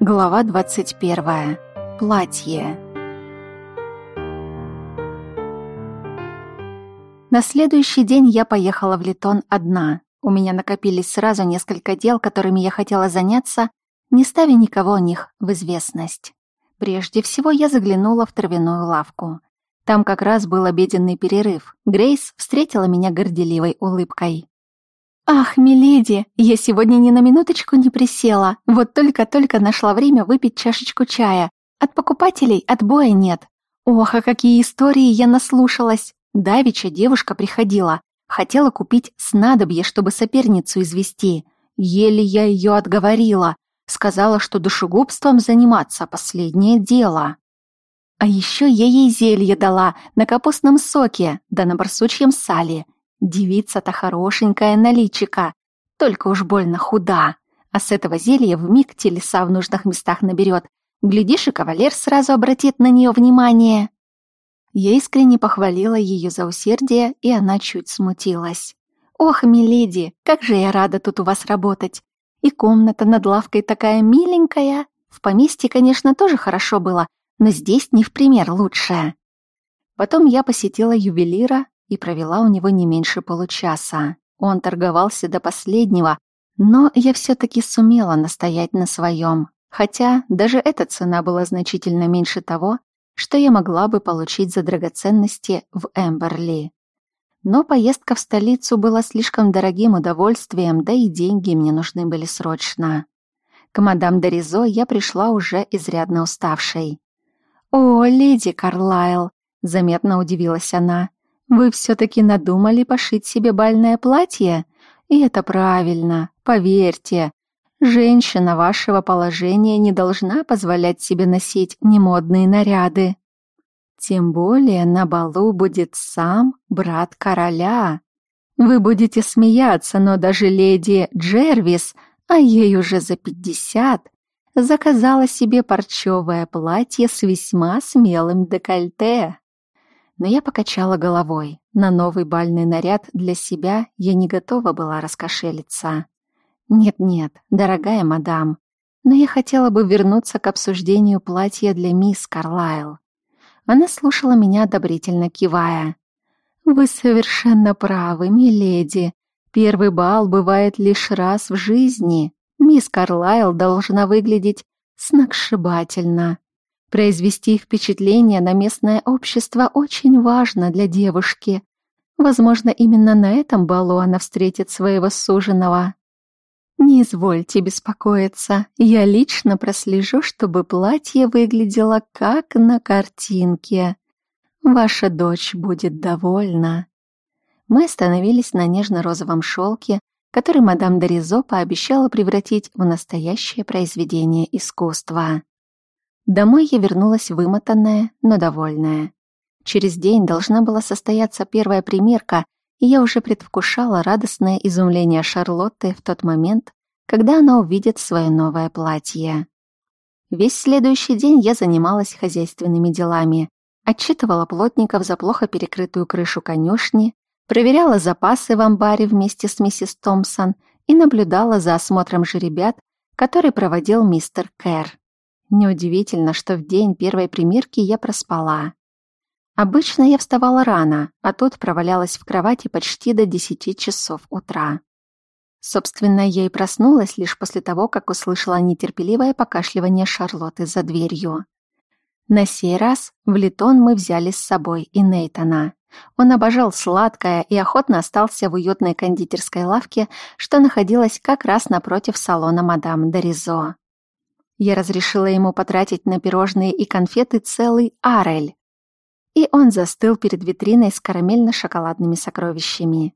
Глава 21. Платье. На следующий день я поехала в Литон одна. У меня накопились сразу несколько дел, которыми я хотела заняться, не ставя никого о них в известность. Прежде всего я заглянула в травяную лавку. Там как раз был обеденный перерыв. Грейс встретила меня горделивой улыбкой. «Ах, миледи, я сегодня ни на минуточку не присела. Вот только-только нашла время выпить чашечку чая. От покупателей отбоя нет. Ох, а какие истории я наслушалась. Давича девушка приходила. Хотела купить снадобье, чтобы соперницу извести. Еле я ее отговорила. Сказала, что душегубством заниматься — последнее дело. А еще я ей зелье дала на капустном соке, да на барсучьем сале. Девица-то хорошенькая наличика, только уж больно худа. А с этого зелья вмиг телеса в нужных местах наберет. Глядишь, и кавалер сразу обратит на нее внимание. Я искренне похвалила ее за усердие, и она чуть смутилась. «Ох, миледи, как же я рада тут у вас работать! И комната над лавкой такая миленькая. В поместье, конечно, тоже хорошо было, но здесь не в пример лучшая». Потом я посетила ювелира и провела у него не меньше получаса. Он торговался до последнего, но я все-таки сумела настоять на своем, хотя даже эта цена была значительно меньше того, что я могла бы получить за драгоценности в Эмберли. Но поездка в столицу была слишком дорогим удовольствием, да и деньги мне нужны были срочно. К мадам Доризо я пришла уже изрядно уставшей. «О, леди Карлайл!» — заметно удивилась она. Вы все-таки надумали пошить себе бальное платье? И это правильно, поверьте. Женщина вашего положения не должна позволять себе носить немодные наряды. Тем более на балу будет сам брат короля. Вы будете смеяться, но даже леди Джервис, а ей уже за пятьдесят, заказала себе парчевое платье с весьма смелым декольте но я покачала головой. На новый бальный наряд для себя я не готова была раскошелиться. Нет-нет, дорогая мадам, но я хотела бы вернуться к обсуждению платья для мисс Карлайл. Она слушала меня одобрительно кивая. «Вы совершенно правы, миледи. Первый бал бывает лишь раз в жизни. Мисс Карлайл должна выглядеть сногсшибательно. Произвести впечатление на местное общество очень важно для девушки. Возможно, именно на этом балу она встретит своего суженого. Не извольте беспокоиться, я лично прослежу, чтобы платье выглядело как на картинке. Ваша дочь будет довольна. Мы остановились на нежно-розовом шелке, который мадам Доризо пообещала превратить в настоящее произведение искусства. Домой я вернулась вымотанная, но довольная. Через день должна была состояться первая примерка, и я уже предвкушала радостное изумление Шарлотты в тот момент, когда она увидит свое новое платье. Весь следующий день я занималась хозяйственными делами, отчитывала плотников за плохо перекрытую крышу конюшни, проверяла запасы в амбаре вместе с миссис Томпсон и наблюдала за осмотром жеребят, который проводил мистер Кэр. Неудивительно, что в день первой примерки я проспала. Обычно я вставала рано, а тут провалялась в кровати почти до десяти часов утра. Собственно, я и проснулась лишь после того, как услышала нетерпеливое покашливание Шарлотты за дверью. На сей раз в Литон мы взяли с собой и Нейтана. Он обожал сладкое и охотно остался в уютной кондитерской лавке, что находилась как раз напротив салона мадам Доризо. Я разрешила ему потратить на пирожные и конфеты целый арель. И он застыл перед витриной с карамельно-шоколадными сокровищами.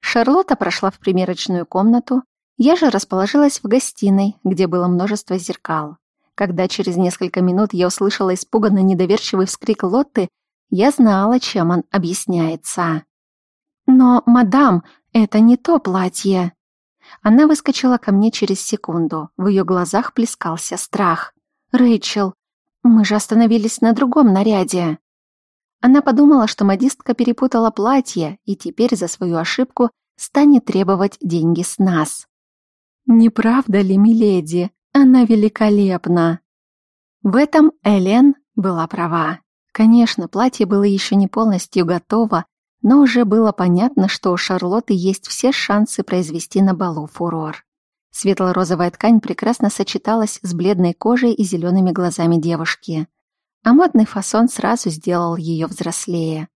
Шарлотта прошла в примерочную комнату, я же расположилась в гостиной, где было множество зеркал. Когда через несколько минут я услышала испуганно недоверчивый вскрик Лотты, я знала, чем он объясняется. «Но, мадам, это не то платье!» Она выскочила ко мне через секунду. В ее глазах плескался страх. «Рэйчел, мы же остановились на другом наряде». Она подумала, что модистка перепутала платье и теперь за свою ошибку станет требовать деньги с нас. «Не правда ли, миледи? Она великолепна!» В этом Элен была права. Конечно, платье было еще не полностью готово, но уже было понятно, что у Шарлотты есть все шансы произвести на балу фурор. Светло-розовая ткань прекрасно сочеталась с бледной кожей и зелеными глазами девушки, а модный фасон сразу сделал ее взрослее.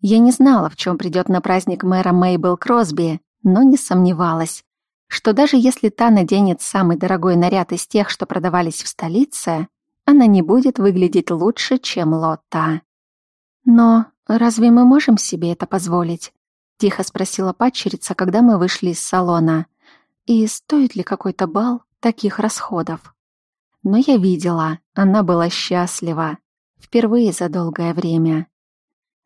Я не знала, в чем придет на праздник мэра Мейбл Кросби, но не сомневалась, что даже если та наденет самый дорогой наряд из тех, что продавались в столице, она не будет выглядеть лучше, чем Лотта. Но разве мы можем себе это позволить? Тихо спросила падчерица, когда мы вышли из салона. И стоит ли какой-то бал таких расходов? Но я видела, она была счастлива. Впервые за долгое время.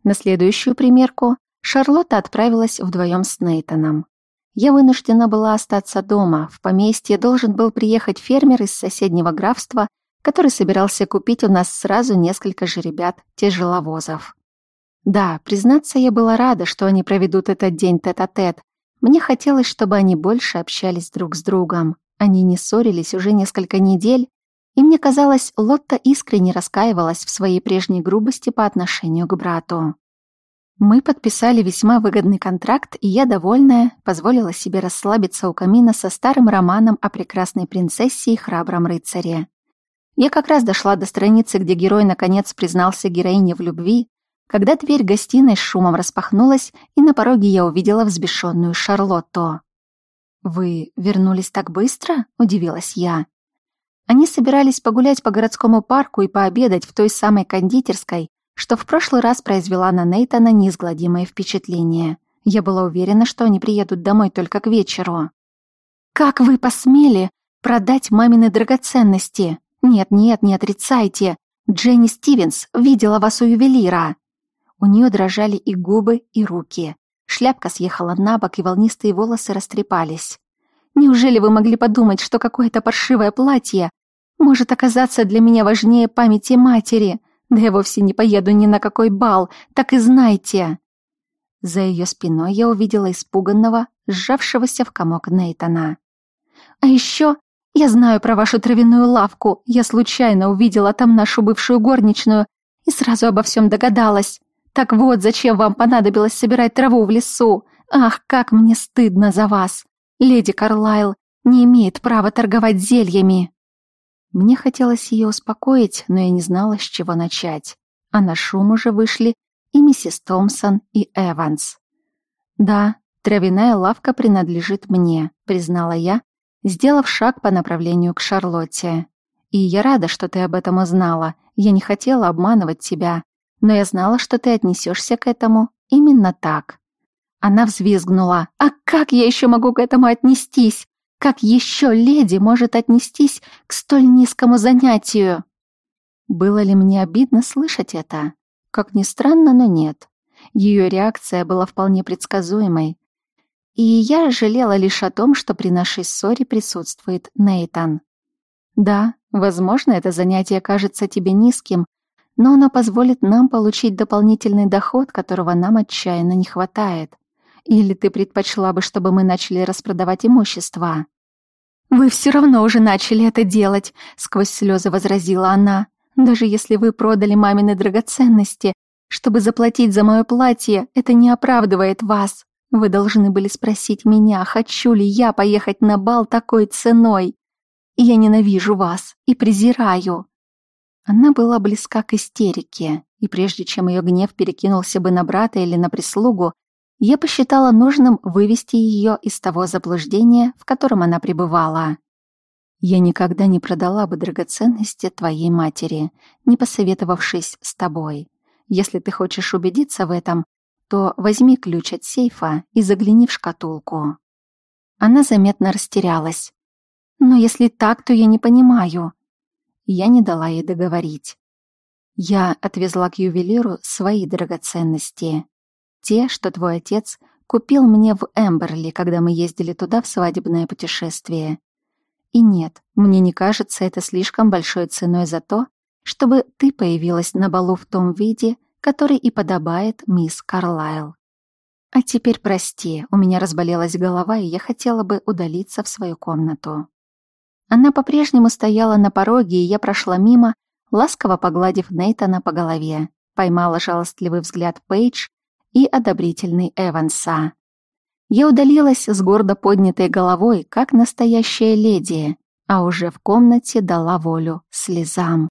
На следующую примерку Шарлотта отправилась вдвоем с Нейтаном. Я вынуждена была остаться дома. В поместье должен был приехать фермер из соседнего графства, который собирался купить у нас сразу несколько жеребят тяжеловозов. Да, признаться, я была рада, что они проведут этот день тет-а-тет. -тет. Мне хотелось, чтобы они больше общались друг с другом. Они не ссорились уже несколько недель, и мне казалось, Лотта искренне раскаивалась в своей прежней грубости по отношению к брату. Мы подписали весьма выгодный контракт, и я, довольная, позволила себе расслабиться у камина со старым романом о прекрасной принцессе и храбром рыцаре. Я как раз дошла до страницы, где герой наконец признался героине в любви, когда дверь гостиной с шумом распахнулась, и на пороге я увидела взбешенную Шарлотту. «Вы вернулись так быстро?» — удивилась я. Они собирались погулять по городскому парку и пообедать в той самой кондитерской, что в прошлый раз произвела на Нейтана неизгладимое впечатление. Я была уверена, что они приедут домой только к вечеру. «Как вы посмели продать мамины драгоценности? Нет-нет, не отрицайте. Дженни Стивенс видела вас у ювелира». У нее дрожали и губы, и руки. Шляпка съехала на бок, и волнистые волосы растрепались. «Неужели вы могли подумать, что какое-то паршивое платье может оказаться для меня важнее памяти матери. Да я вовсе не поеду ни на какой бал, так и знайте. За ее спиной я увидела испуганного, сжавшегося в комок Нейтана. А еще я знаю про вашу травяную лавку. Я случайно увидела там нашу бывшую горничную и сразу обо всем догадалась. Так вот, зачем вам понадобилось собирать траву в лесу? Ах, как мне стыдно за вас. Леди Карлайл не имеет права торговать зельями. Мне хотелось ее успокоить, но я не знала, с чего начать. А на шум уже вышли и миссис Томпсон, и Эванс. «Да, травяная лавка принадлежит мне», — признала я, сделав шаг по направлению к Шарлотте. «И я рада, что ты об этом узнала. Я не хотела обманывать тебя, но я знала, что ты отнесешься к этому именно так». Она взвизгнула. «А как я еще могу к этому отнестись? Как еще леди может отнестись к столь низкому занятию? Было ли мне обидно слышать это? Как ни странно, но нет. Ее реакция была вполне предсказуемой. И я жалела лишь о том, что при нашей ссоре присутствует Нейтан. Да, возможно, это занятие кажется тебе низким, но оно позволит нам получить дополнительный доход, которого нам отчаянно не хватает. Или ты предпочла бы, чтобы мы начали распродавать имущество?» «Вы все равно уже начали это делать», — сквозь слезы возразила она. «Даже если вы продали мамины драгоценности, чтобы заплатить за мое платье, это не оправдывает вас. Вы должны были спросить меня, хочу ли я поехать на бал такой ценой. Я ненавижу вас и презираю». Она была близка к истерике, и прежде чем ее гнев перекинулся бы на брата или на прислугу, я посчитала нужным вывести ее из того заблуждения, в котором она пребывала. Я никогда не продала бы драгоценности твоей матери, не посоветовавшись с тобой. Если ты хочешь убедиться в этом, то возьми ключ от сейфа и загляни в шкатулку. Она заметно растерялась. Но если так, то я не понимаю. Я не дала ей договорить. Я отвезла к ювелиру свои драгоценности. Те, что твой отец купил мне в Эмберли, когда мы ездили туда в свадебное путешествие. И нет, мне не кажется это слишком большой ценой за то, чтобы ты появилась на балу в том виде, который и подобает мисс Карлайл. А теперь прости, у меня разболелась голова, и я хотела бы удалиться в свою комнату. Она по-прежнему стояла на пороге, и я прошла мимо, ласково погладив Нейтана по голове. Поймала жалостливый взгляд Пейдж и одобрительный Эванса. Я удалилась с гордо поднятой головой, как настоящая леди, а уже в комнате дала волю слезам.